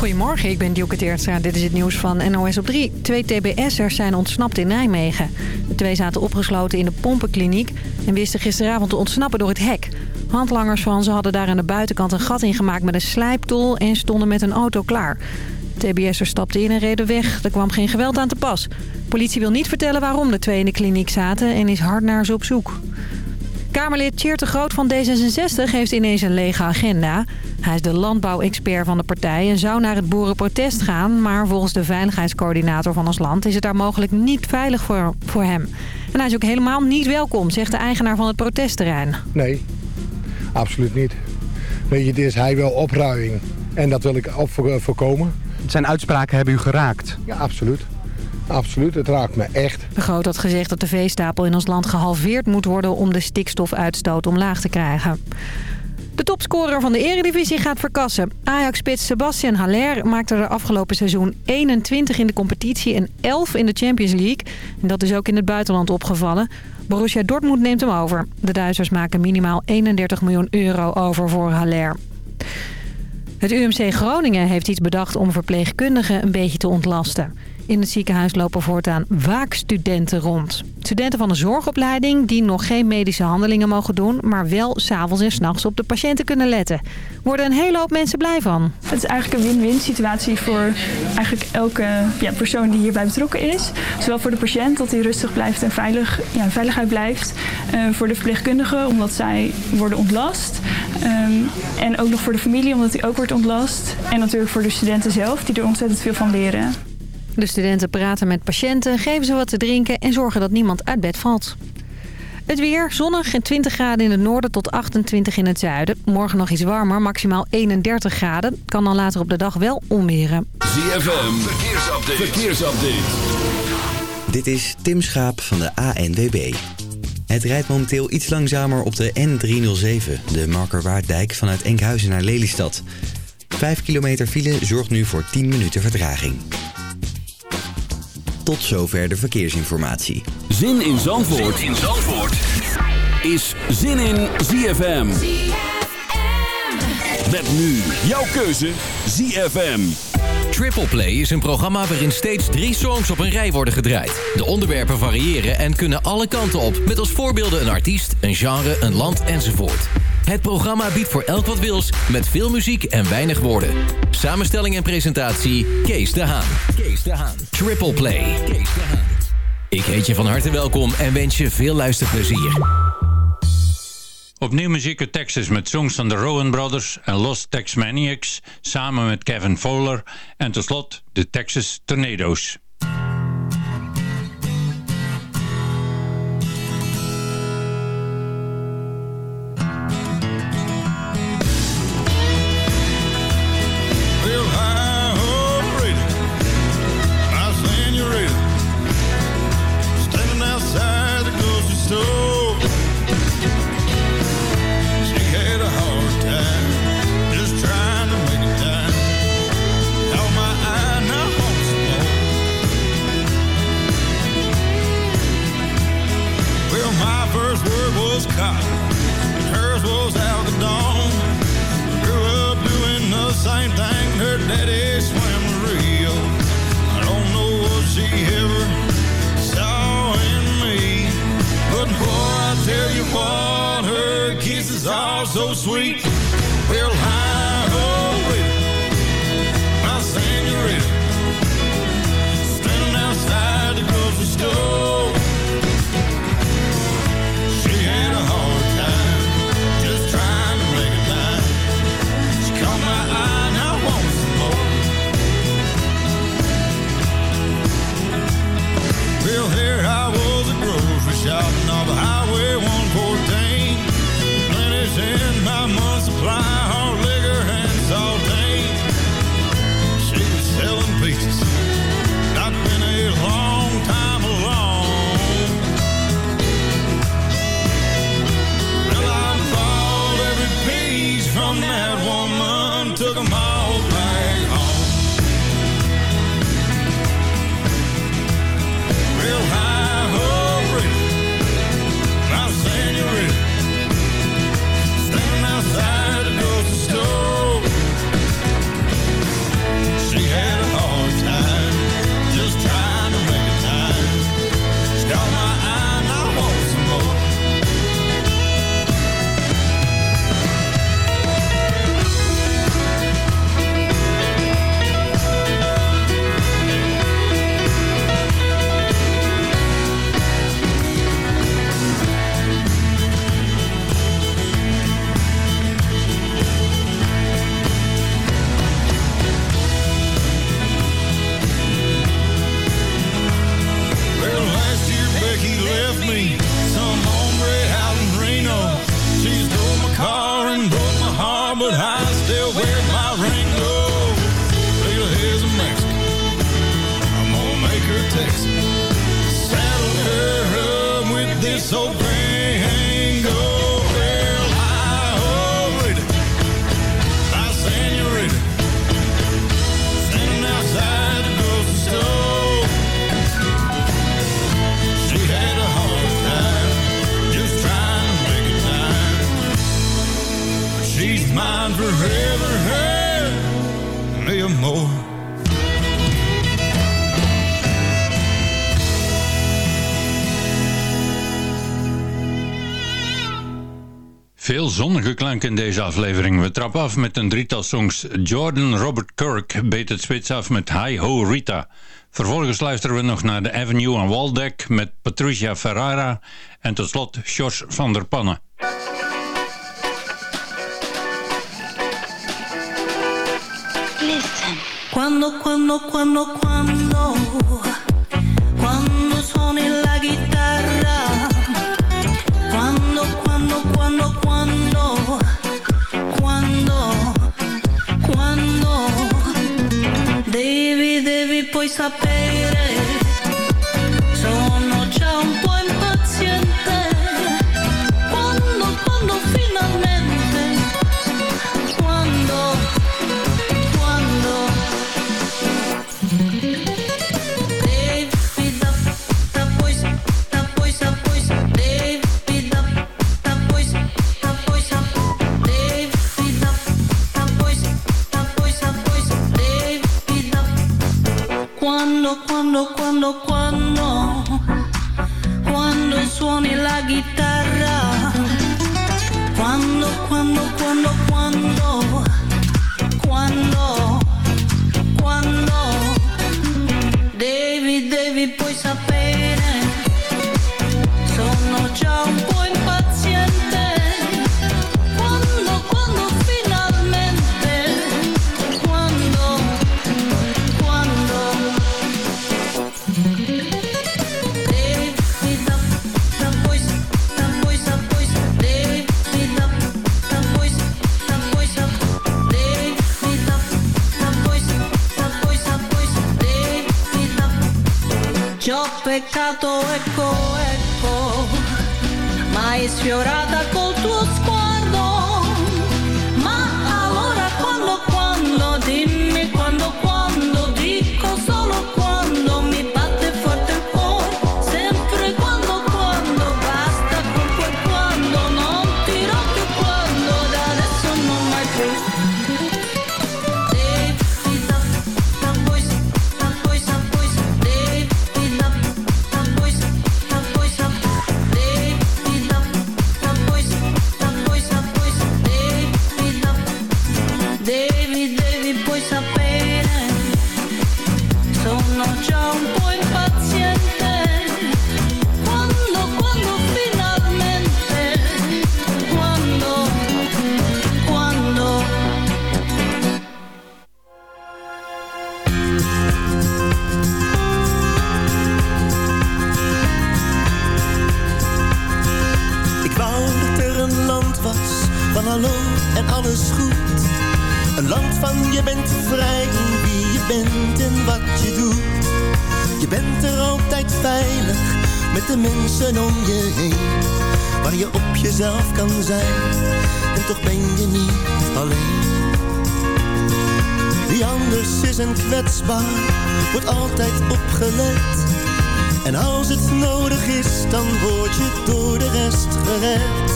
Goedemorgen, ik ben Dielke Teertstra. Dit is het nieuws van NOS op 3. Twee TBS'ers zijn ontsnapt in Nijmegen. De twee zaten opgesloten in de pompenkliniek... en wisten gisteravond te ontsnappen door het hek. Handlangers van ze hadden daar aan de buitenkant een gat ingemaakt met een slijptol... en stonden met een auto klaar. TBS'ers stapten in en reden weg. Er kwam geen geweld aan te pas. Politie wil niet vertellen waarom de twee in de kliniek zaten... en is hard naar ze op zoek. Kamerlid Tjeerd de Groot van D66 heeft ineens een lege agenda. Hij is de landbouwexpert van de partij en zou naar het boerenprotest gaan... maar volgens de veiligheidscoördinator van ons land is het daar mogelijk niet veilig voor, voor hem. En hij is ook helemaal niet welkom, zegt de eigenaar van het protestterrein. Nee, absoluut niet. Weet je, het is hij wel opruiing en dat wil ik op voorkomen. Zijn uitspraken hebben u geraakt? Ja, absoluut. Absoluut, het raakt me echt. De Groot had gezegd dat de veestapel in ons land gehalveerd moet worden... om de stikstofuitstoot omlaag te krijgen. De topscorer van de eredivisie gaat verkassen. Ajax-spits Sebastian Haller maakte er afgelopen seizoen 21 in de competitie en 11 in de Champions League. En dat is ook in het buitenland opgevallen. Borussia Dortmund neemt hem over. De Duitsers maken minimaal 31 miljoen euro over voor Haller. Het UMC Groningen heeft iets bedacht om verpleegkundigen een beetje te ontlasten. In het ziekenhuis lopen voortaan waakstudenten rond. Studenten van een zorgopleiding die nog geen medische handelingen mogen doen... maar wel s'avonds en s'nachts op de patiënten kunnen letten. Worden een hele hoop mensen blij van. Het is eigenlijk een win-win situatie voor eigenlijk elke ja, persoon die hierbij betrokken is. Zowel voor de patiënt dat hij rustig blijft en veilig, ja, veiligheid blijft. Uh, voor de verpleegkundigen omdat zij worden ontlast. Um, en ook nog voor de familie omdat hij ook wordt ontlast. En natuurlijk voor de studenten zelf die er ontzettend veel van leren. De studenten praten met patiënten, geven ze wat te drinken en zorgen dat niemand uit bed valt. Het weer, zonnig en 20 graden in het noorden tot 28 in het zuiden. Morgen nog iets warmer, maximaal 31 graden. Kan dan later op de dag wel omweren. ZFM, verkeersupdate. verkeersupdate. Dit is Tim Schaap van de ANWB. Het rijdt momenteel iets langzamer op de N307, de Markerwaarddijk vanuit Enkhuizen naar Lelystad. 5 kilometer file zorgt nu voor 10 minuten vertraging. Tot zover de verkeersinformatie. Zin in Zandvoort, zin in Zandvoort. is Zin in ZFM. Met nu jouw keuze ZFM. Triple Play is een programma waarin steeds drie songs op een rij worden gedraaid. De onderwerpen variëren en kunnen alle kanten op... met als voorbeelden een artiest, een genre, een land enzovoort. Het programma biedt voor elk wat wils, met veel muziek en weinig woorden. Samenstelling en presentatie, Kees de Haan. Kees de Haan. Triple Play. Ik heet je van harte welkom en wens je veel luisterplezier. Opnieuw muziek uit Texas met songs van de Rowan Brothers en Lost Tex Maniacs... samen met Kevin Fowler en tot slot de Texas Tornadoes. same thing her daddy swam the Rio. I don't know what she ever saw in me. But boy, I tell you what, her kisses are so sweet. Well, Veel zonnige klanken in deze aflevering. We trappen af met een drietal songs. Jordan Robert Kirk beet het spits af met Hi Ho Rita. Vervolgens luisteren we nog naar de Avenue aan Waldeck met Patricia Ferrara. En tot slot Jos van der Pannen. Listen. Quando, quando, quando, quando Devi, devi poi sapere de mensen om je heen. Waar je op jezelf kan zijn. En toch ben je niet alleen. Wie anders is en kwetsbaar, wordt altijd opgelet. En als het nodig is, dan word je door de rest gered.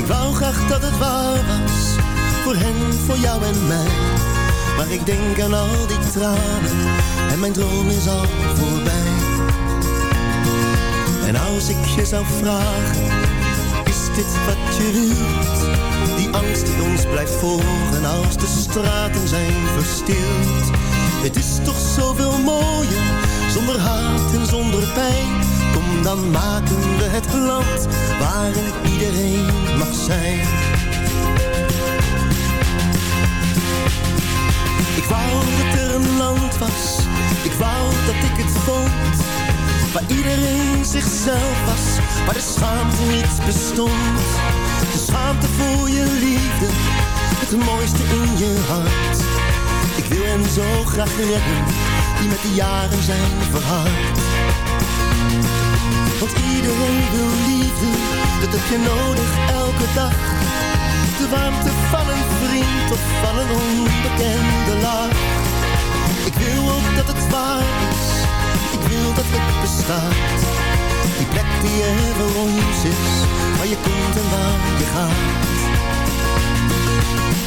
Ik wou graag dat het waar was, voor hen, voor jou en mij. Maar ik denk aan al die tranen, en mijn droom is al voorbij. En als ik je zou vragen, is dit wat je wilt? Die angst die ons blijft volgen als de straten zijn verstild. Het is toch zoveel mooier, zonder haat en zonder pijn. Dan maken we het land waarin iedereen mag zijn. Ik wou dat er een land was, ik wou dat ik het vond Waar iedereen zichzelf was, waar de schaamte niet bestond. De schaamte voor je liefde, het mooiste in je hart. Ik wil en zo graag redden, die met de jaren zijn verhard. Want iedereen wil liefde, dat heb je nodig elke dag. De warmte van een vriend of van een onbekende lach. Ik wil ook dat het waar is, ik wil dat het bestaat. Die plek die er voor is, waar je komt en waar je gaat.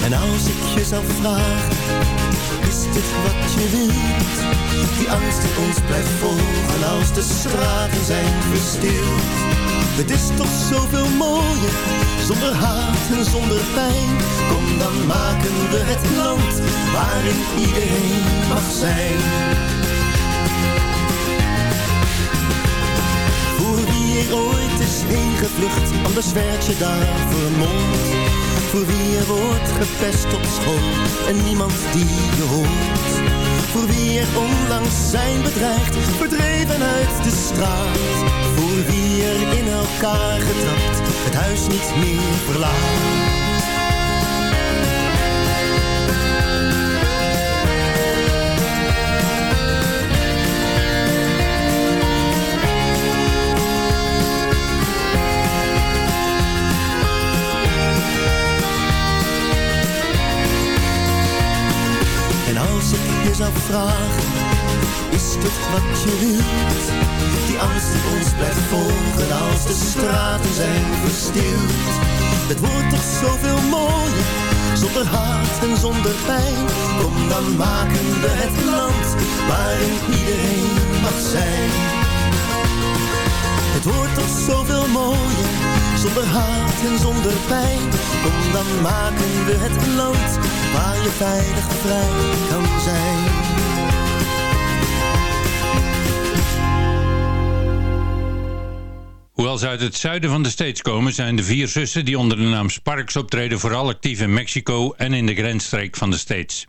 En als ik je zou vragen, Die angst die ons blijft volgen als de straten zijn verstild. Het is toch zoveel mooier, zonder haat en zonder pijn. Kom dan maken we het land, waarin iedereen mag zijn. Voor wie er ooit is heen gevlucht, anders werd je daar vermomd. Voor wie er wordt gepest op school en niemand die je hoort. Voor wie er onlangs zijn bedreigd, verdreven uit de straat. Voor wie er in elkaar getrapt, het huis niet meer verlaat. Je zou vragen, is dit wat je wilt? Die angst die ons blijft volgen als de straten zijn verstild. Het wordt toch zoveel mooier, zonder haat en zonder pijn. Kom dan maken we het land, waarin iedereen mag zijn. Het wordt toch zoveel mooier, zonder haat en zonder pijn. Kom dan maken we het land waar je veilig vrij kan zijn. Hoewel ze uit het zuiden van de States komen, zijn de vier zussen die onder de naam Sparks optreden vooral actief in Mexico en in de grensstreek van de States.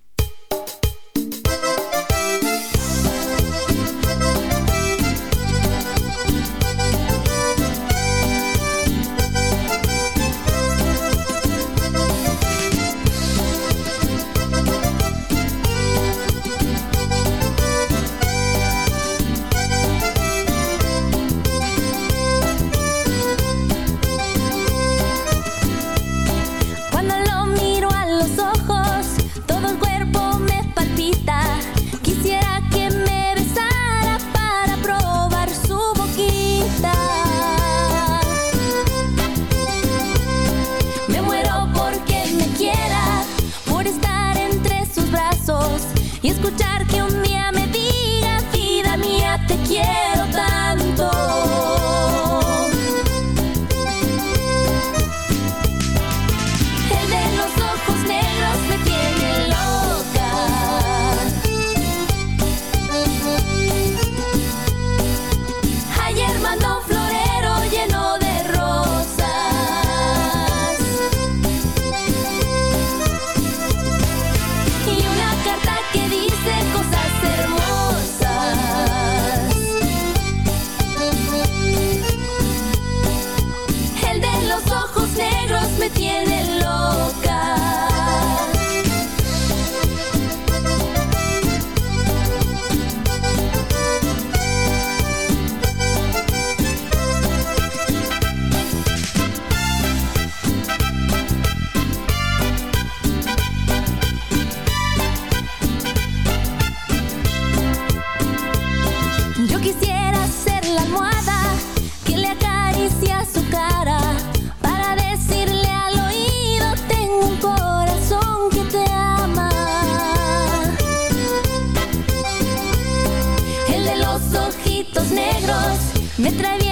Me trae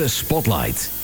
de Spotlight.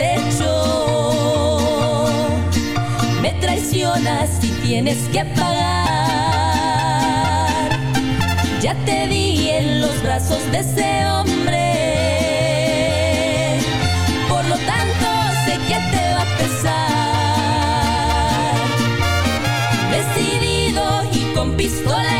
hecho. Me traicionas y tienes que pagar. Ya te di en los brazos de ese hombre. Por lo tanto, sé que te va a pesar. Decidido y con pistola.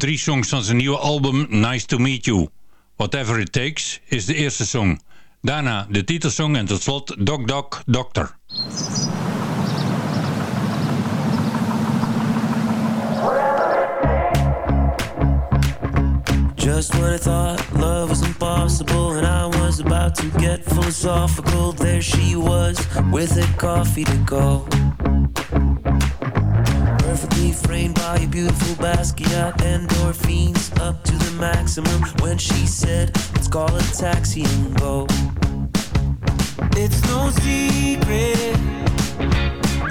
Drie songs van zijn nieuwe album Nice to Meet You. Whatever It Takes is de eerste song. Daarna de titelsong en tot slot Doc Doc Doctor. Just when I thought love was impossible and I was about to get philosophical, there she was with a coffee to go. Perfectly framed by a beautiful Basquiat, endorphins up to the maximum. When she said, Let's call a taxi and go. It's no secret,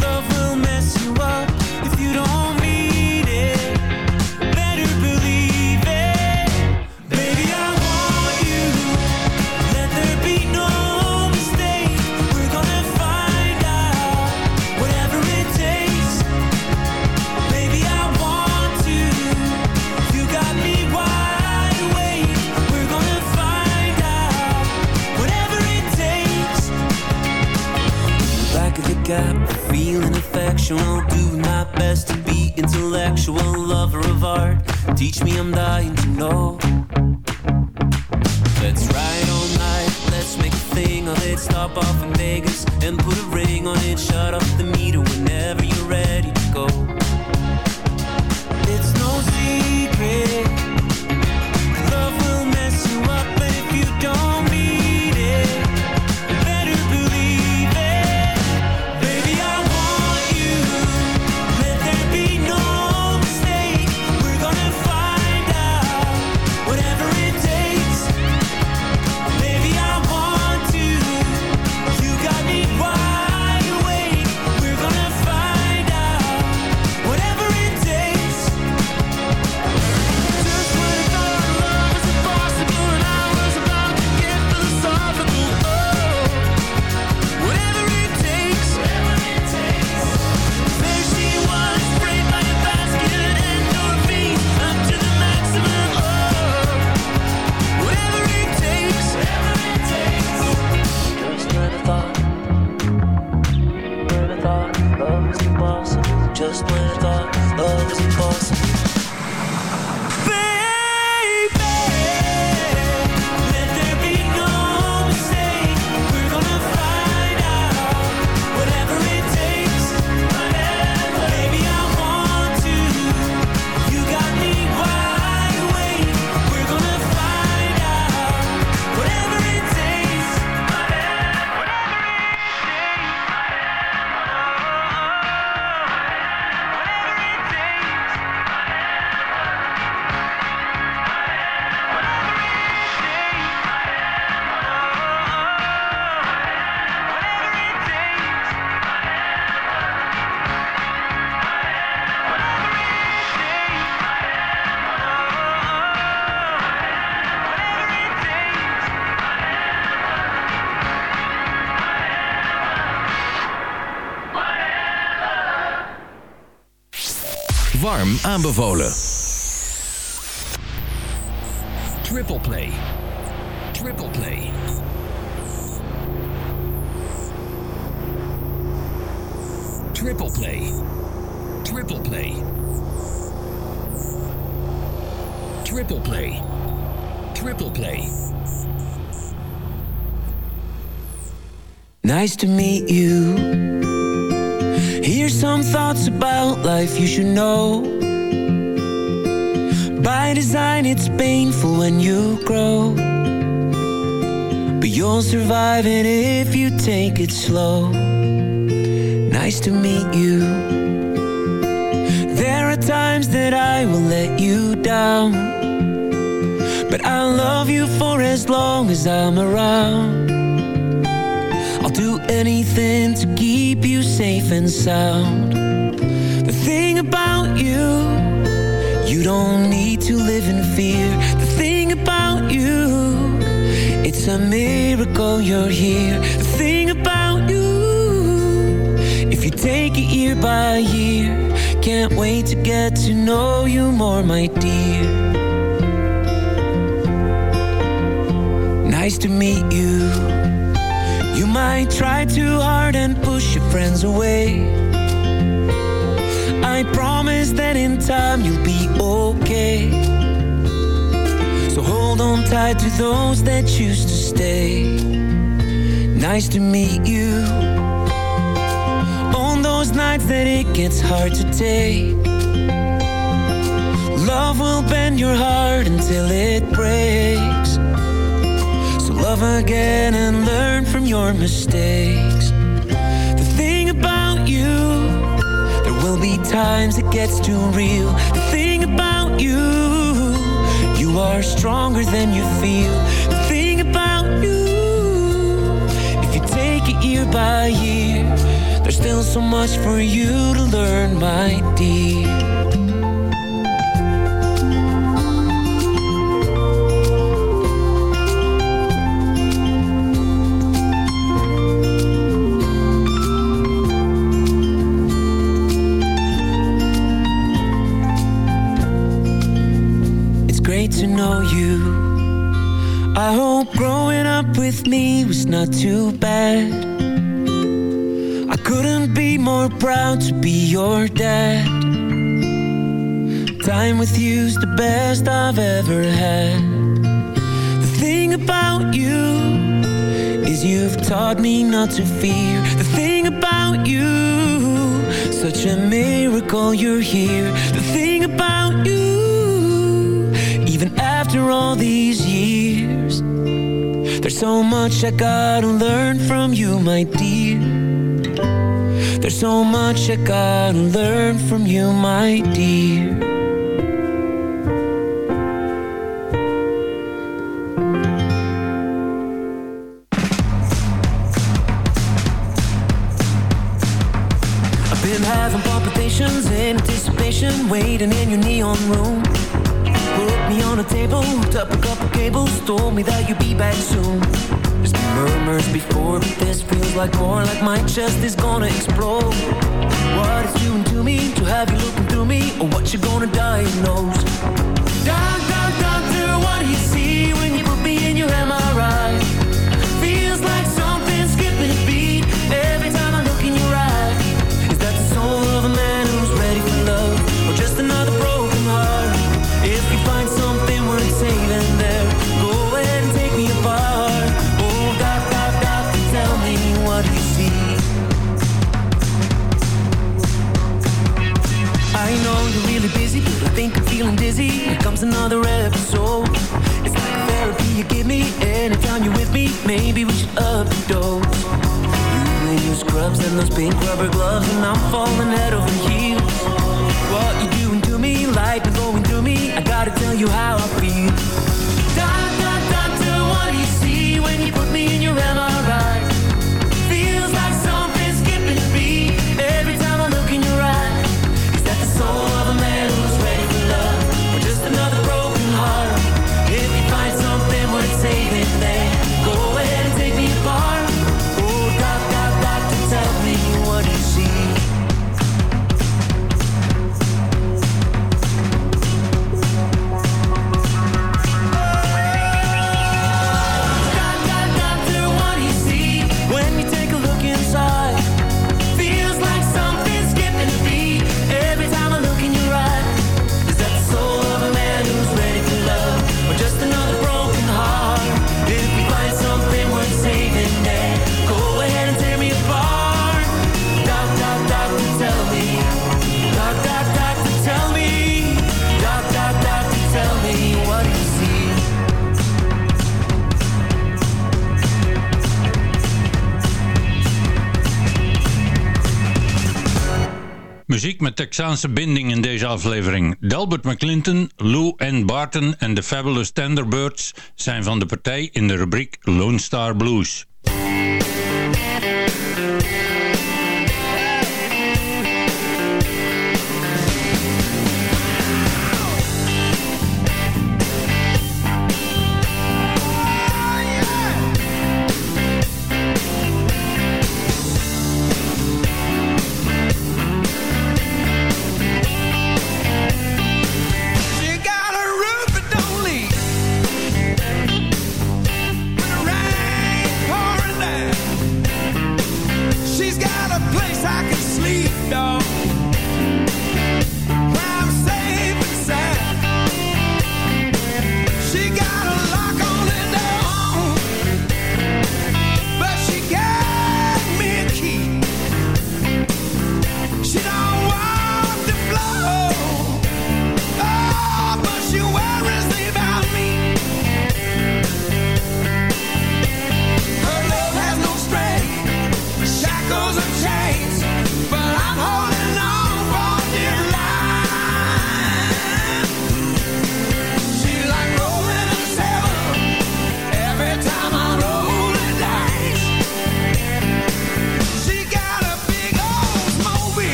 love will mess you up if you don't feeling affectional. Do my best to be intellectual, lover of art. Teach me, I'm dying to know. Let's ride all night, let's make a thing of it. Stop off in Vegas and put a ring on it. Shut off the meter whenever you're ready to go. It's no secret, aanbevolen. Triple Play. Triple Play. Triple Play. Triple Play. Triple Play. Triple Play. Nice to meet you. Here's some thoughts about life you should know. It's painful when you grow. But you'll survive it if you take it slow. Nice to meet you. There are times that I will let you down. But I'll love you for as long as I'm around. I'll do anything to keep you safe and sound. The thing about you, you don't need to live in fear. The thing about you, it's a miracle you're here. The thing about you, if you take it year by year, can't wait to get to know you more, my dear. Nice to meet you. You might try too hard and push your friends away. I promise that in time you'll be okay. So hold on tight to those that choose to stay. Nice to meet you. On those nights that it gets hard to take. Love will bend your heart until it breaks. So love again and learn from your mistakes. Be times it gets too real. The thing about you, you are stronger than you feel. The thing about you, if you take it year by year, there's still so much for you to learn, my dear. Great to know you. I hope growing up with me was not too bad. I couldn't be more proud to be your dad. Time with you's the best I've ever had. The thing about you is you've taught me not to fear. The thing about you, such a miracle you're here. The thing about you, after all these years, there's so much I gotta learn from you, my dear. There's so much I gotta learn from you, my dear. I've been having palpitations anticipation, waiting in your neon room. Me on a table, up a couple cables, told me that you'd be back soon. There's been murmurs before, but this feels like more like my chest is gonna explode. What it's doing to me, to have you looking through me, or what you're gonna diagnose. Doc, doc, doctor, what do you see when you put me in your MRI? Dizzy. Here comes another episode. It's like therapy you give me anytime you're with me. Maybe we should up the dose. You in your scrubs and those pink rubber gloves, and I'm falling head over heels. What you doing to me, lightning going through me? I gotta tell you how I feel. Doc, doc, doctor, what do you see when you put me in your MRI? met Texaanse binding in deze aflevering. Delbert McClinton, Lou Ann Barton en de Fabulous Thunderbirds zijn van de partij in de rubriek Lone Star Blues.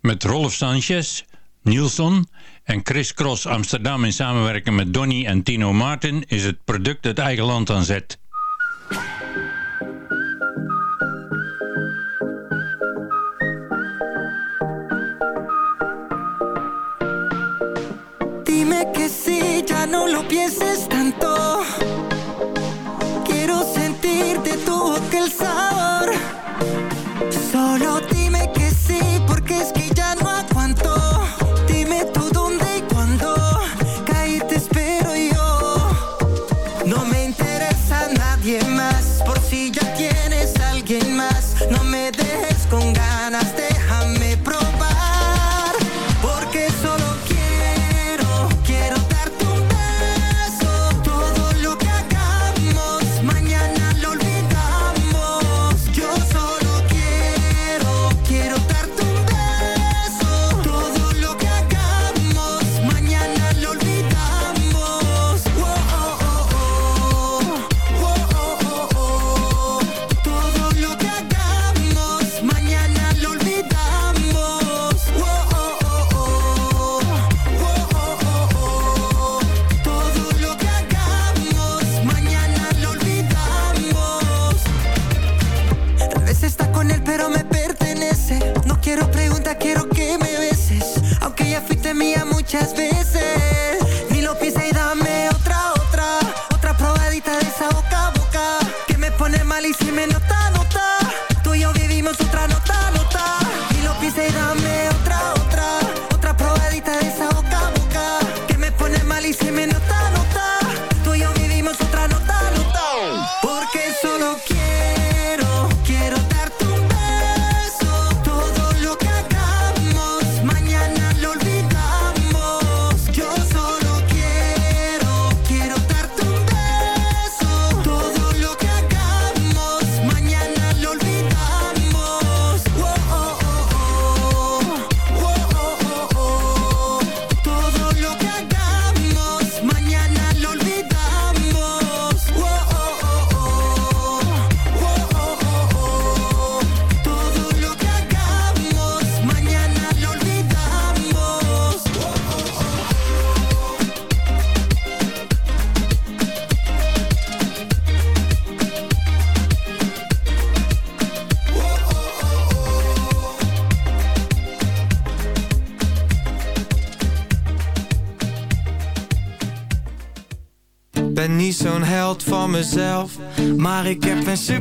Met Rolf Sanchez, Nielsen en Chris Cross Amsterdam in samenwerking met Donny en Tino Martin is het product het eigen land aan zet. no lo pienses tanto. Quiero sentirte tu boca el sabor.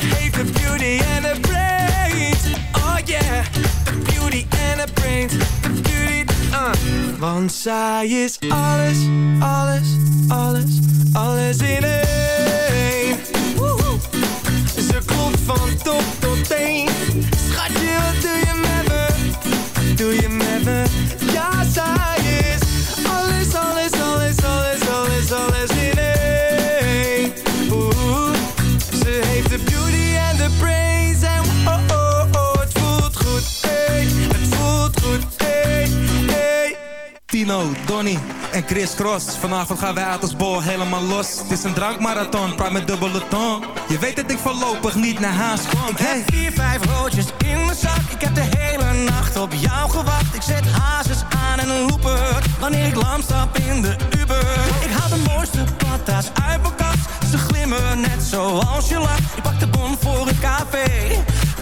Ze heeft de beauty en de brains Oh yeah, de beauty en de brains De beauty, uh Want zij is alles, alles, alles, alles in één. Ze klopt van top tot teen Schatje, wat doe je met me? Doe je met me? Tino, Donny en Chris Cross. Vanavond gaan wij uit als bol helemaal los. Het is een drankmarathon, praat met dubbele toon. Je weet dat ik voorlopig niet naar huis kom. Ik heb vier, vijf roodjes in mijn zak. Ik heb de hele nacht op jou gewacht. Ik zet hazes aan en een looper Wanneer ik lam stap in de Uber. Ik haal de mooiste patas uit mijn kast. Ze glimmen net zoals je lacht. Ik pak de bon voor het café.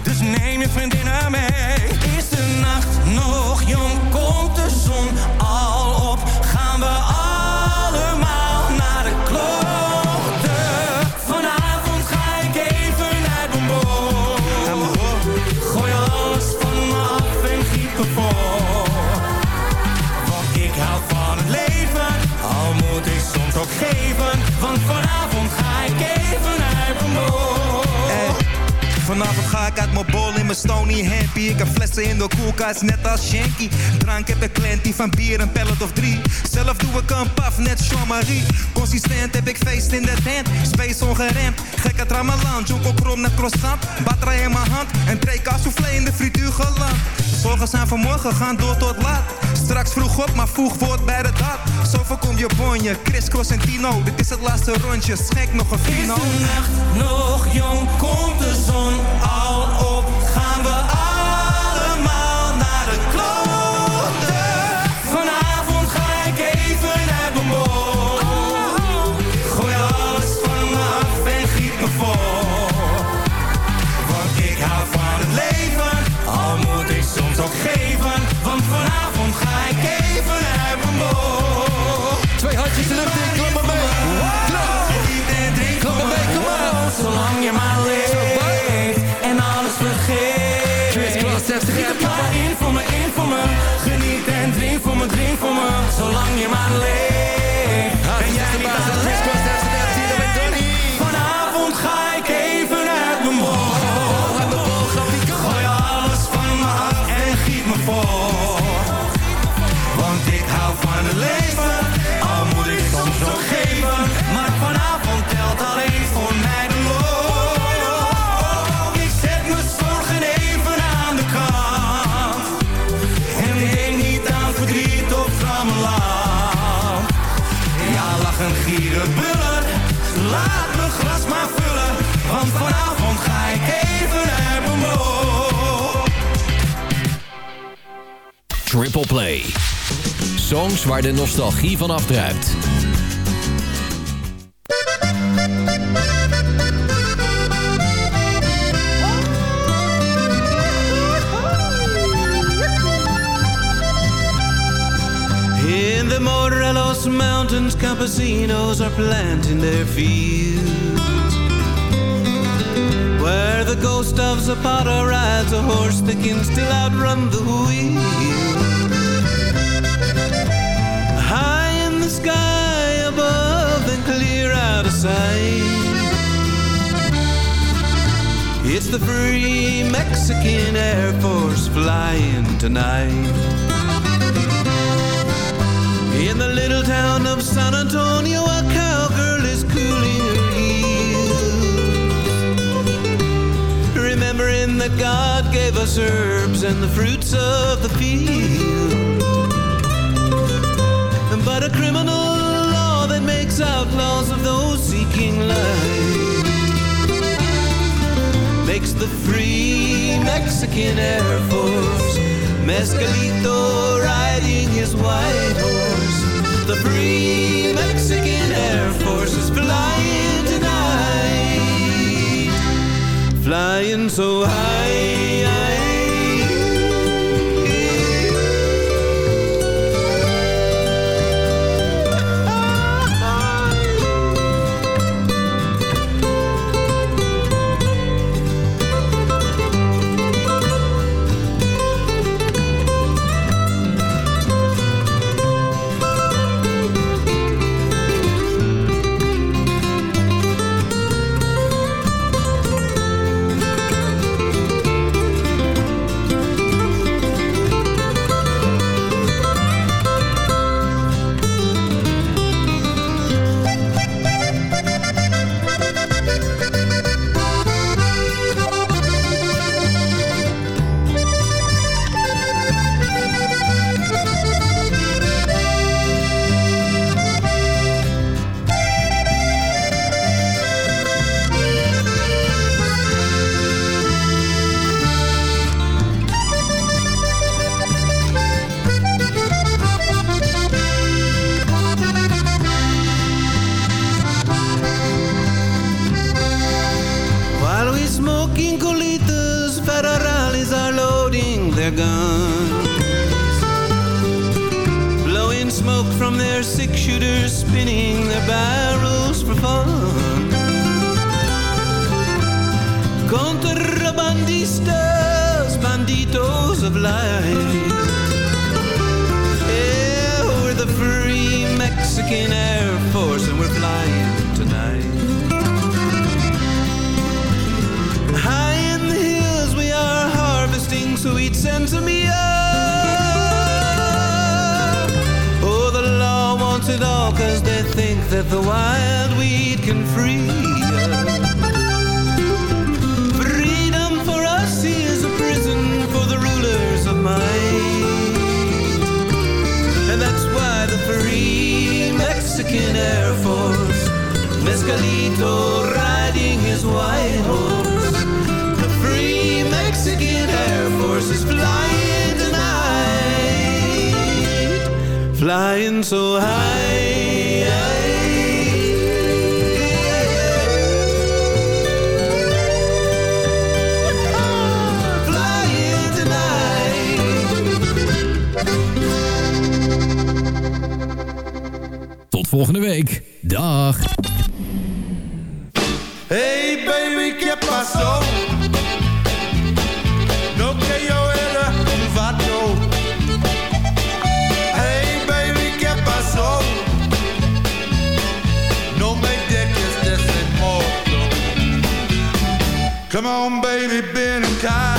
Dus neem je vriendinnen mee Nog jong, komt de zon al op. Gaan we allemaal naar de kloten Vanavond ga ik even boom Gooi alles van me af en giet me voor. Want ik hou van het leven Al moet ik soms ook geven. Vanavond Vanavond ga ik uit mijn bol in mijn stony happy. Ik heb flessen in de koelkast, net als Shanky. Drank heb ik plenty van bier, een pellet of drie. Zelf doe ik een paf, net Jean-Marie. Consistent heb ik feest in de tent. Space ongeremd, gek het ramalan. Joko krom naar croissant. Batra in mijn hand. En twee soufflé in de frituur geland. Zorgen zijn vanmorgen, gaan door tot laat. Straks vroeg op, maar vroeg wordt bij de daad. Zo voorkom je bonje, Chris Cross en Tino. Dit is het laatste rondje, schenk nog een vino. Is de nacht nog jong, komt de zon de nostalgie van afdruipt. In the Morelos mountains, campesinos are planting their fields. Where the ghost of Zapata rides a horse that can still outrun the wheel. same. It's the free Mexican Air Force flying tonight. In the little town of San Antonio, a cowgirl is cooling her heels. Remembering that God gave us herbs and the fruits of the field. But a criminal it's outlaws of those seeking life. Makes the free Mexican Air Force. Mescalito riding his white horse. The free Mexican Air Force is flying tonight. Flying so high Come on, baby, Ben and Kyle.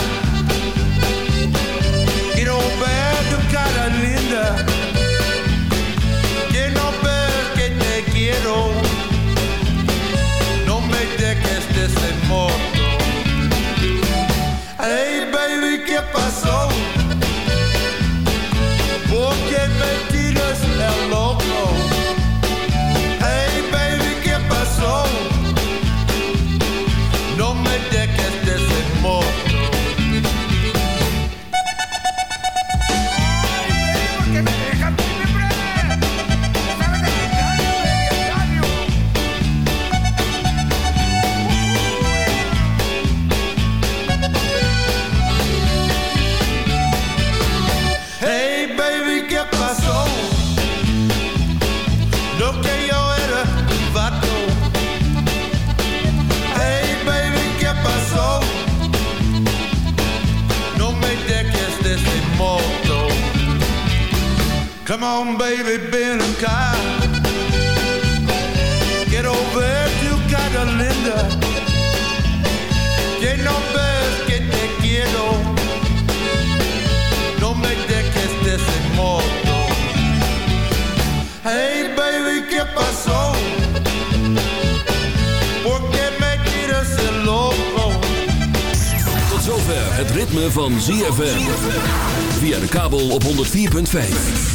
On, baby, Ben and Kyle. Get over to Catalina. Que no ves que te quiero. No me dejes de ese modo. Hey, baby, ¿qué pasó? ¿Por qué me tiras el loco? Tot zover het ritme van ZFM. Via de kabel op 104.5.